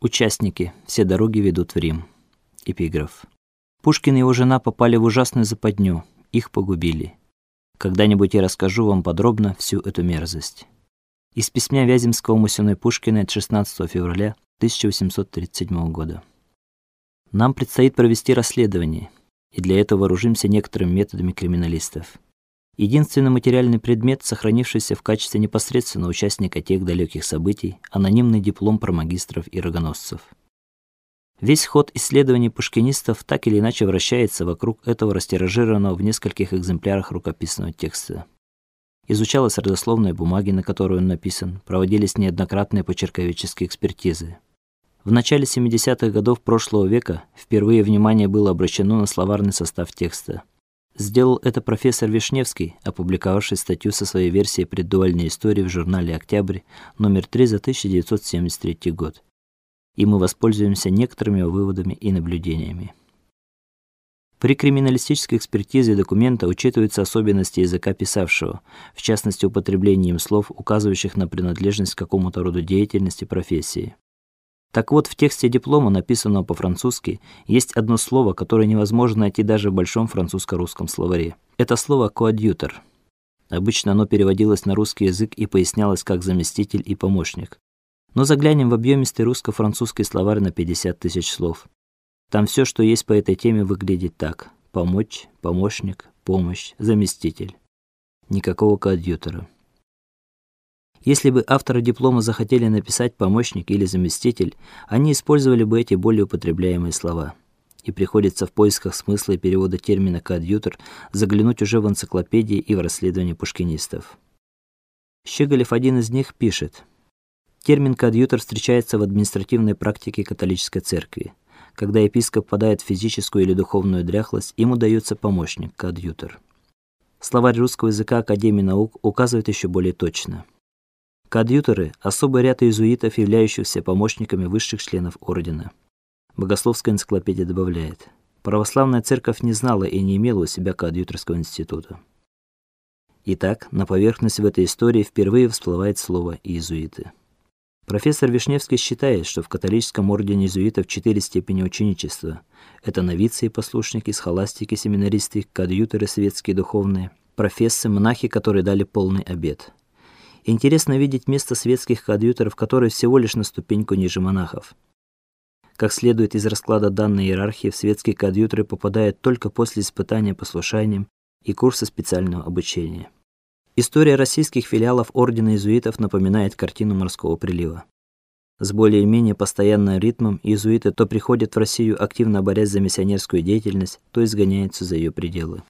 Участники. Все дороги ведут в Рим. Эпиграф. Пушкин и его жена попали в ужасную западню. Их погубили. Когда-нибудь я расскажу вам подробно всю эту мерзость. Из письма Вяземского Мусиной Пушкина от 16 февраля 1837 года. Нам предстоит провести расследование, и для этого вооружимся некоторыми методами криминалистов. Единственный материальный предмет, сохранившийся в качестве непосредственного участника тех далеких событий анонимный диплом про магистров и рогоносцев. Весь ход исследований пушкинистов так или иначе вращается вокруг этого растиражированного в нескольких экземплярах рукописного текста. Изучалась родословная бумаги, на которой он написан, проводились неоднократные почерковедческие экспертизы. В начале 70-х годов прошлого века впервые внимание было обращено на словарный состав текста. Сделал это профессор Вишневский, опубликовавший статью со своей версией преддуальной истории в журнале Октябрь, номер 3 за 1973 год. И мы воспользуемся некоторыми выводами и наблюдениями. При криминалистической экспертизе документа учитываются особенности языка писавшего, в частности употребление им слов, указывающих на принадлежность к какому-то роду деятельности, профессии. Так вот, в тексте диплома, написанного по-французски, есть одно слово, которое невозможно найти даже в большом французско-русском словаре. Это слово коадьютор. Обычно оно переводилось на русский язык и пояснялось как заместитель и помощник. Но заглянем в объемистый русско-французский словарь на 50 тысяч слов. Там все, что есть по этой теме, выглядит так: помочь, помощник, помощь, заместитель. Никакого коадьютора. Если бы авторы диплома захотели написать помощник или заместитель, они использовали бы эти более употребляемые слова. И приходится в поисках смысла и перевода термина коадьютор заглянуть уже в энциклопедии и в расследования пушкинистов. Щеголев один из них пишет: Термин коадьютор встречается в административной практике католической церкви. Когда епископ попадает в физическую или духовную дряхлость, ему дается помощник коадьютор. Словарь русского языка Академии наук указывает еще более точно. Коадьюторы особый ряд иезуитов, являющихся помощниками высших членов ордена. Богословская энциклопедия добавляет: православная церковь не знала и не имела у себя коадьюторского института. Итак, на поверхность в этой истории впервые всплывает слово иезуиты. Профессор Вишневский считает, что в католическом ордене иезуитов четыре степени ученичества. Это новицы и послушники, схоластики, семинаристы, коадьюторы светские духовные, профессоры, монахи, которые дали полный обет. Интересно видеть место светских коадьюторов, которые всего лишь на ступеньку ниже монахов. Как следует из расклада данной иерархии, в светские коадьюторы попадают только после испытания послушанием и курса специального обучения. История российских филиалов ордена иезуитов напоминает картину морского прилива. С более-менее постоянным ритмом иезуиты то приходят в Россию, активно борясь за миссионерскую деятельность, то изгоняются за ее пределы.